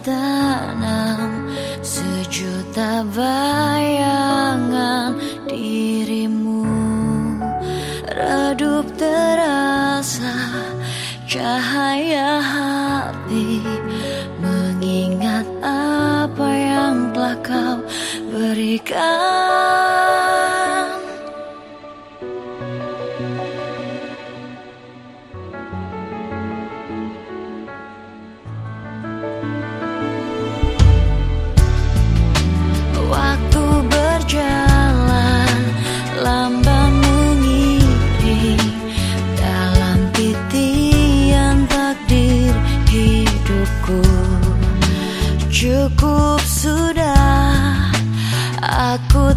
tertanam sejuta bayangan dirimu redup terasa cahaya hati mengingat apa yang telah kau berikan. Aku